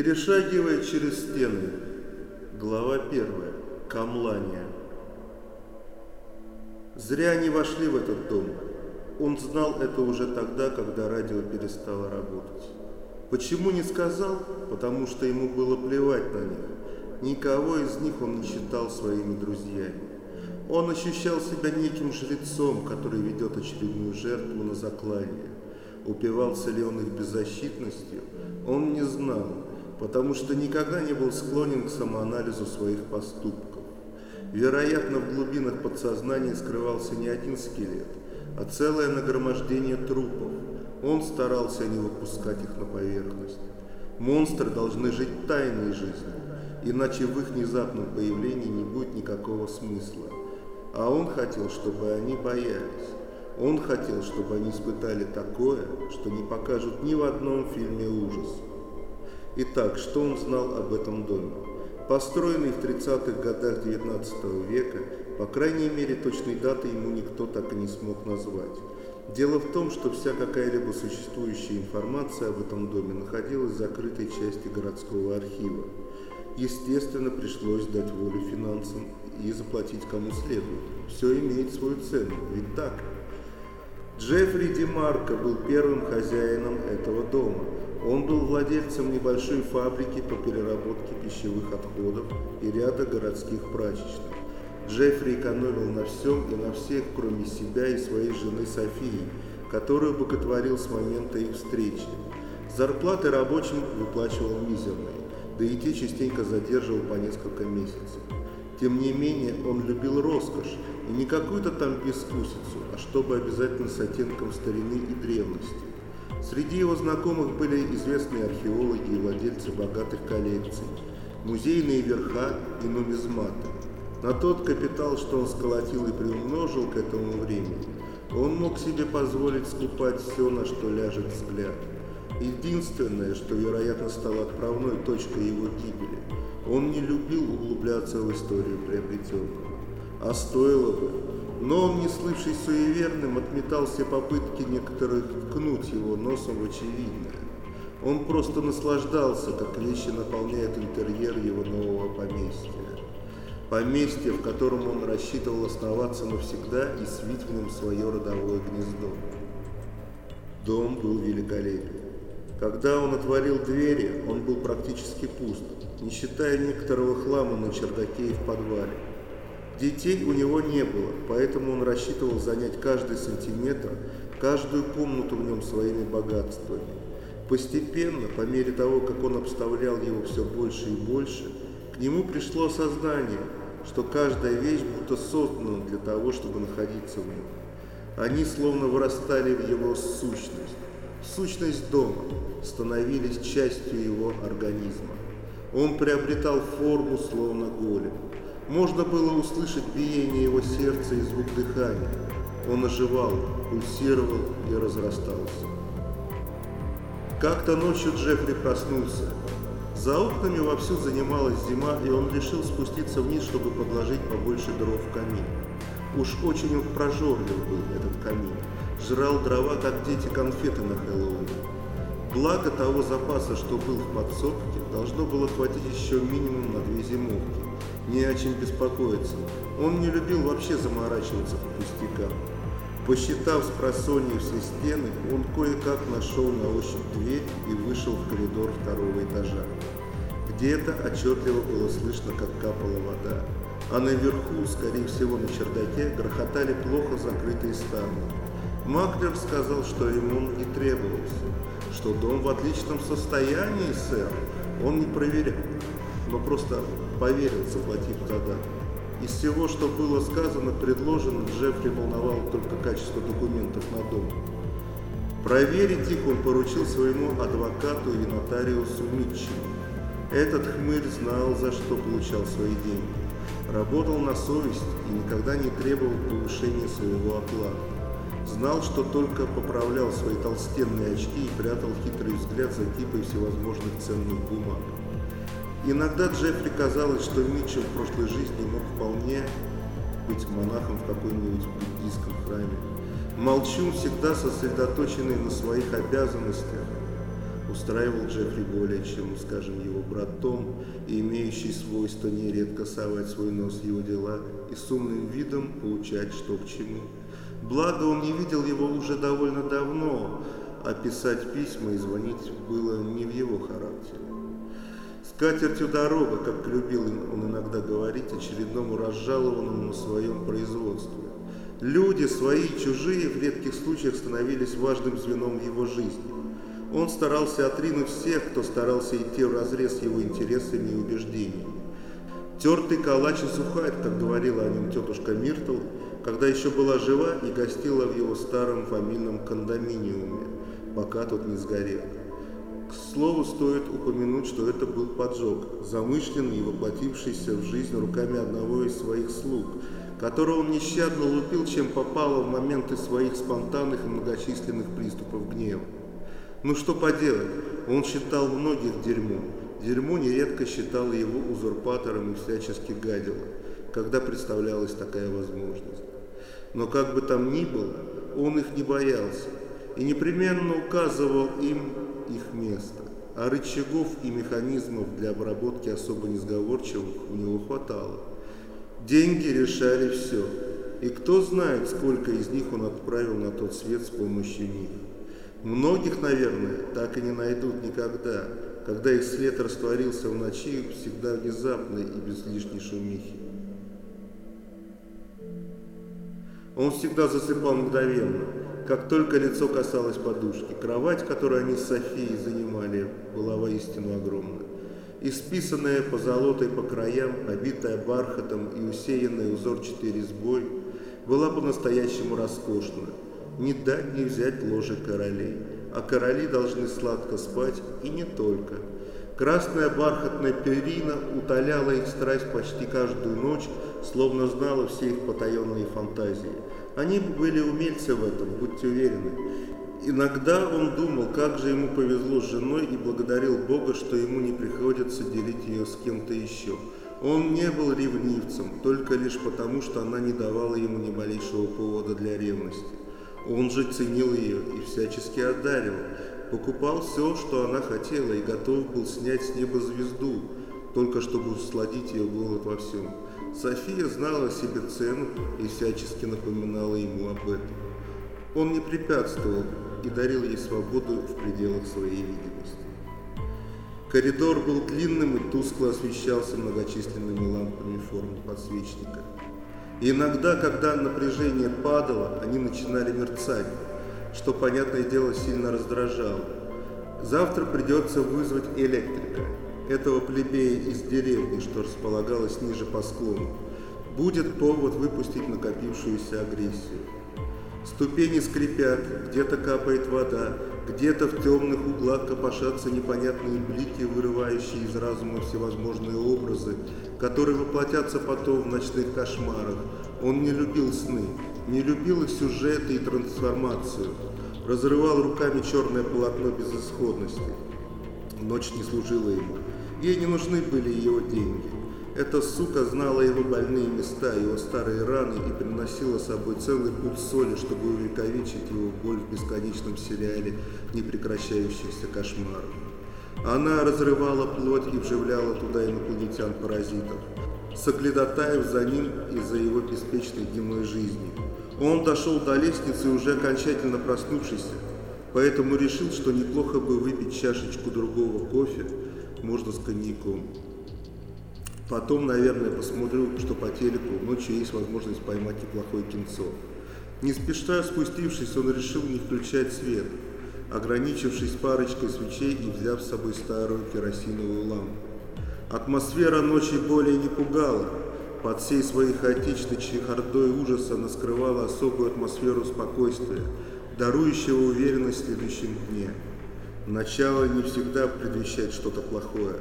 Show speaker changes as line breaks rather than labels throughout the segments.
Перешагивая через стены. Глава первая. Камлания. Зря они вошли в этот дом. Он знал это уже тогда, когда радио перестало работать. Почему не сказал? Потому что ему было плевать на них. Никого из них он не считал своими друзьями. Он ощущал себя неким жрецом, который ведет очередную жертву на заклание. Упивался ли он их беззащитностью, он не знал, потому что никогда не был склонен к самоанализу своих поступков. Вероятно, в глубинах подсознания скрывался не один скелет, а целое нагромождение трупов. Он старался не выпускать их на поверхность. Монстры должны жить тайной жизнью, иначе в их внезапном появлении не будет никакого смысла. А он хотел, чтобы они боялись. Он хотел, чтобы они испытали такое, что не покажут ни в одном фильме ужас. Итак, что он знал об этом доме? Построенный в 30-х годах 19 века, по крайней мере точной даты ему никто так и не смог назвать. Дело в том, что вся какая-либо существующая информация об этом доме находилась в закрытой части городского архива. Естественно, пришлось дать волю финансам и заплатить кому следует. Все имеет свою цену, ведь так? Джеффри Демарко был первым хозяином этого дома. Он был владельцем небольшой фабрики по переработке пищевых отходов и ряда городских прачечных. Джеффри экономил на всем и на всех, кроме себя и своей жены Софии, которую боготворил с момента их встречи. Зарплаты рабочим выплачивал мизерные, да и те частенько задерживал по несколько месяцев. Тем не менее, он любил роскошь, и не какую-то там бескусицу, а чтобы обязательно с оттенком старины и древности. Среди его знакомых были известные археологи и владельцы богатых коллекций, музейные верха и нумизматы. На тот капитал, что он сколотил и приумножил к этому времени, он мог себе позволить скупать все, на что ляжет взгляд. Единственное, что, вероятно, стало отправной точкой его гибели, он не любил углубляться в историю приобретенного. А стоило бы. Но он, не слывший суеверным, отметал все попытки некоторых ткнуть его носом в очевидное. Он просто наслаждался, как вещи наполняют интерьер его нового поместья. Поместье, в котором он рассчитывал оставаться навсегда и свить в нем свое родовое гнездо. Дом был великолепен. Когда он отворил двери, он был практически пуст, не считая некоторого хлама на чердаке и в подвале. Детей у него не было, поэтому он рассчитывал занять каждый сантиметр, каждую комнату в нем своими богатствами. Постепенно, по мере того, как он обставлял его все больше и больше, к нему пришло осознание, что каждая вещь будто создана для того, чтобы находиться в нем. Они словно вырастали в его сущность, сущность дома, становились частью его организма. Он приобретал форму, словно голем. Можно было услышать биение его сердца и звук дыхания. Он оживал, пульсировал и разрастался. Как-то ночью Джеффри проснулся. За окнами вовсю занималась зима, и он решил спуститься вниз, чтобы подложить побольше дров в камин. Уж очень он прожорлив был этот камин. Жрал дрова, как дети конфеты на Хэллоуин. Благо того запаса, что был в подсобке, должно было хватить еще минимум на две зимовки не о чем беспокоиться. Он не любил вообще заморачиваться по пустякам. Посчитав с просонья все стены, он кое-как нашел на ощупь дверь и вышел в коридор второго этажа. Где-то отчетливо было слышно, как капала вода, а наверху, скорее всего на чердаке, грохотали плохо закрытые ставни. Маклер сказал, что ремонт не требовался, что дом в отличном состоянии, сэр, он не проверял но просто поверил, заплатив тогда. Из всего, что было сказано, предложено, Джеффри волновало только качество документов на дом. Проверить их он поручил своему адвокату и нотариусу Митчеллу. Этот хмырь знал, за что получал свои деньги. Работал на совесть и никогда не требовал повышения своего оклада. Знал, что только поправлял свои толстенные очки и прятал хитрый взгляд за кипой всевозможных ценных бумаг. Иногда Джеффри казалось, что Митчелл в прошлой жизни мог вполне быть монахом в какой-нибудь буддийском храме. Молчун, всегда сосредоточенный на своих обязанностях, устраивал Джеффри более чем, скажем, его брат Том, и имеющий свойство нередко совать свой нос в его дела и с умным видом получать что к чему. Благо он не видел его уже довольно давно, а писать письма и звонить было не в его характере. С катертью дорога, как любил он иногда говорить очередному разжалованному на своем производстве. Люди, свои, чужие, в редких случаях становились важным звеном в его жизни. Он старался отринуть всех, кто старался идти в разрез его интересами и убеждениями. Тертый калач и сухарь, как говорила о нем тетушка Миртл, когда еще была жива и гостила в его старом фамильном кондоминиуме, пока тот не сгорел. К слову, стоит упомянуть, что это был поджог, замышленный и воплотившийся в жизнь руками одного из своих слуг, которого он нещадно лупил, чем попало в моменты своих спонтанных и многочисленных приступов гнева. Ну что поделать, он считал многих дерьмом. Дерьмо нередко считало его узурпатором и всячески гадило, когда представлялась такая возможность. Но как бы там ни было, он их не боялся и непременно указывал им их место. А рычагов и механизмов для обработки особо несговорчивых у него хватало. Деньги решали все, и кто знает, сколько из них он отправил на тот свет с помощью них. Многих, наверное, так и не найдут никогда, когда их след растворился в ночи всегда внезапно и без лишней шумихи. Он всегда засыпал мгновенно, как только лицо касалось подушки. Кровать, которую они с Софией занимали, была воистину огромна. Исписанная позолотой по краям, обитая бархатом и усеянная узорчатой резьбой, была по-настоящему роскошна не дать не взять ложе королей, а короли должны сладко спать и не только. Красная бархатная перина утоляла их страсть почти каждую ночь, словно знала все их потаенные фантазии. Они были умельцы в этом, будьте уверены. Иногда он думал, как же ему повезло с женой и благодарил Бога, что ему не приходится делить ее с кем-то еще. Он не был ревнивцем, только лишь потому, что она не давала ему ни малейшего повода для ревности. Он же ценил ее и всячески одаривал, покупал все, что она хотела, и готов был снять с неба звезду, только чтобы усладить ее голод во всем. София знала себе цену и всячески напоминала ему об этом. Он не препятствовал и дарил ей свободу в пределах своей видимости. Коридор был длинным и тускло освещался многочисленными лампами в форме подсвечника. И иногда, когда напряжение падало, они начинали мерцать, что, понятное дело, сильно раздражало. Завтра придется вызвать электрика, этого плебея из деревни, что располагалось ниже по склону. Будет повод выпустить накопившуюся агрессию. Ступени скрипят, где-то капает вода, где-то в темных углах копошатся непонятные блики, вырывающие из разума всевозможные образы, которые воплотятся потом в ночных кошмарах. Он не любил сны, не любил их сюжеты и трансформацию. Разрывал руками черное полотно безысходности. Ночь не служила ему. Ей не нужны были его деньги. Эта сука знала его больные места, его старые раны и приносила с собой целый путь соли, чтобы увековечить его боль в бесконечном сериале непрекращающихся кошмаров. Она разрывала плоть и вживляла туда инопланетян-паразитов. Соглядатаев за ним из-за его беспечной дневной жизни. Он дошел до лестницы уже окончательно проснувшийся, поэтому решил, что неплохо бы выпить чашечку другого кофе, можно с коньяком. Потом, наверное, посмотрю, что по телеку ночью есть возможность поймать неплохое кинцо. Не спеша спустившись, он решил не включать свет, ограничившись парочкой свечей и взяв с собой старую керосиновую лампу. Атмосфера ночи более не пугала. Под всей своей хаотичной чехардой ужаса она скрывала особую атмосферу спокойствия, дарующего уверенность в следующем дне. Начало не всегда предвещает что-то плохое,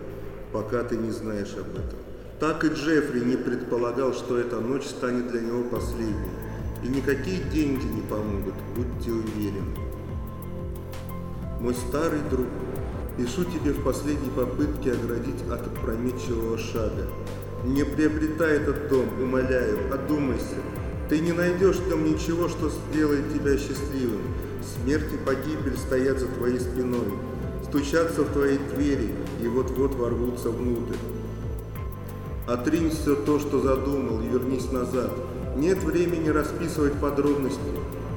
пока ты не знаешь об этом. Так и Джеффри не предполагал, что эта ночь станет для него последней. И никакие деньги не помогут, будьте уверены. Мой старый друг, пишу тебе в последней попытке оградить от опрометчивого шага. Не приобретай этот дом, умоляю, одумайся. Ты не найдешь нем ничего, что сделает тебя счастливым. Смерть и погибель стоят за твоей спиной. стучатся в твои двери и вот-вот ворвутся внутрь. Отринь все то, что задумал, и вернись назад. Нет времени расписывать подробности.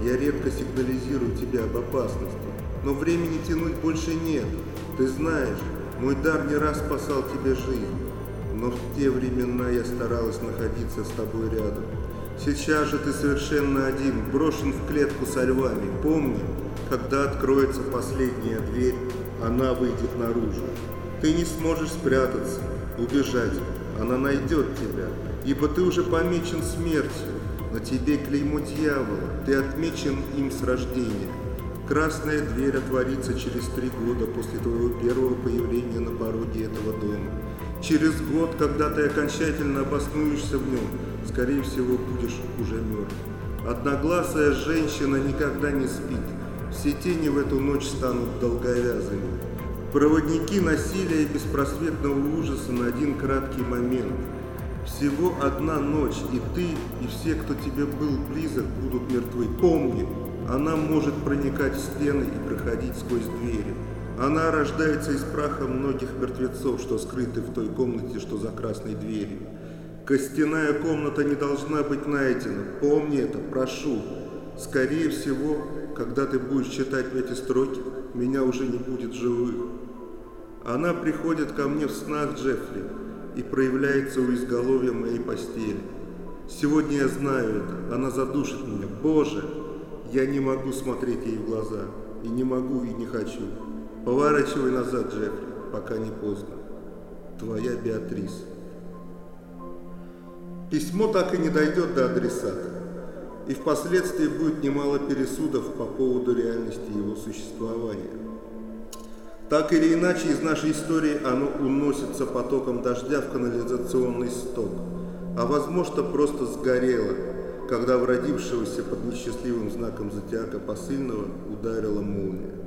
Я редко сигнализирую тебе об опасности. Но времени тянуть больше нет. Ты знаешь, мой дар не раз спасал тебе жизнь. Но в те времена я старалась находиться с тобой рядом. Сейчас же ты совершенно один, брошен в клетку со львами. Помни, когда откроется последняя дверь, она выйдет наружу. Ты не сможешь спрятаться, убежать. Она найдет тебя, ибо ты уже помечен смертью. На тебе клеймо дьявола, ты отмечен им с рождения. Красная дверь отворится через три года после твоего первого появления на пороге этого дома. Через год, когда ты окончательно обоснуешься в нем, скорее всего, будешь уже мертв. Одногласая женщина никогда не спит. Все тени в эту ночь станут долговязыми. Проводники насилия и беспросветного ужаса на один краткий момент. Всего одна ночь, и ты, и все, кто тебе был близок, будут мертвы. Помни, она может проникать в стены и проходить сквозь двери. Она рождается из праха многих мертвецов, что скрыты в той комнате, что за красной дверью. Костяная комната не должна быть найдена. Помни это, прошу. Скорее всего, когда ты будешь читать эти строки, меня уже не будет живых. Она приходит ко мне в снах Джеффри и проявляется у изголовья моей постели. Сегодня я знаю это, она задушит меня. Боже, я не могу смотреть ей в глаза. И не могу, и не хочу. Поворачивай назад, Джеффри, пока не поздно. Твоя Беатрис. Письмо так и не дойдет до адресата. И впоследствии будет немало пересудов по поводу реальности его существования. Так или иначе, из нашей истории оно уносится потоком дождя в канализационный сток, а возможно просто сгорело, когда в родившегося под несчастливым знаком зодиака посыльного ударила молния.